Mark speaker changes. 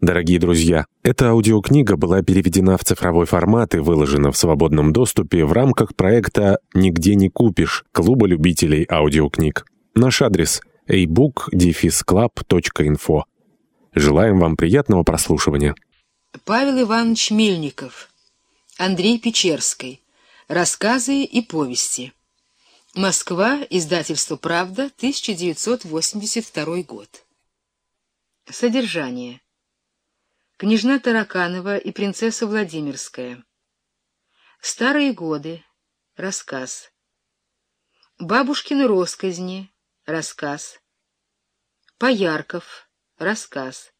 Speaker 1: Дорогие друзья, эта аудиокнига была переведена в цифровой формат и выложена в свободном доступе в рамках проекта «Нигде не купишь» Клуба любителей аудиокниг. Наш адрес – ebook-club.info. Желаем вам приятного прослушивания.
Speaker 2: Павел Иванович Мельников, Андрей Печерский. Рассказы и повести. Москва, издательство «Правда», 1982 год. Содержание. Княжна Тараканова и принцесса Владимирская. Старые годы. Рассказ. Бабушкины росказни. Рассказ. Поярков. Рассказ.